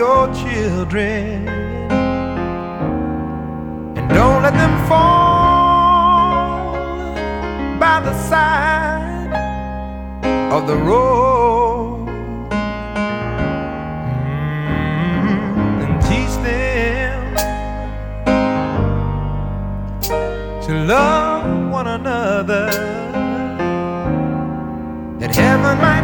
your children. And don't let them fall by the side of the road. Mm-hmm. And teach them to love one another. That heaven might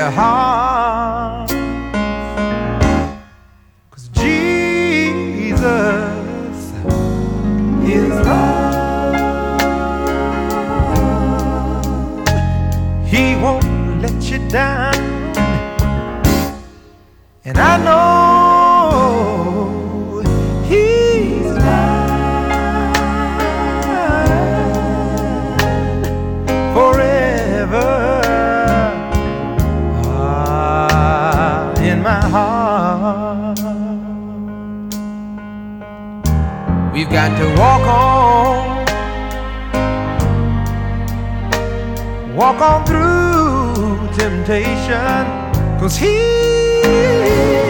their. Cause Jesus is love. He won't let you down. And I know. We've got to walk on, walk on through temptation, cause He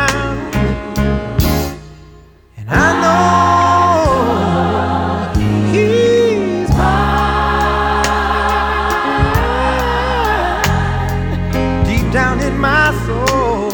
my soul.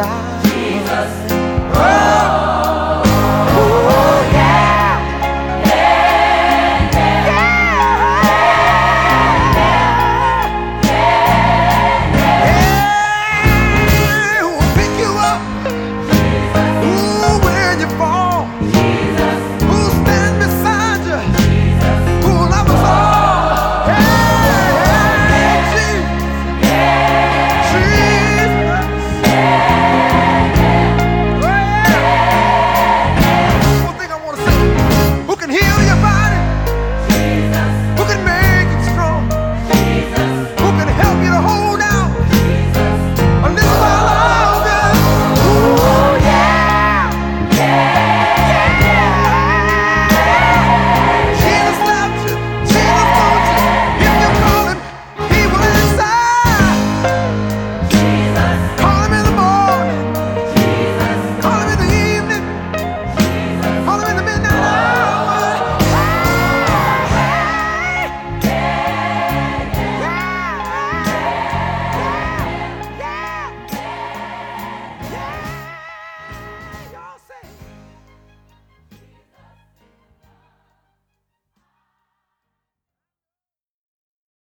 right.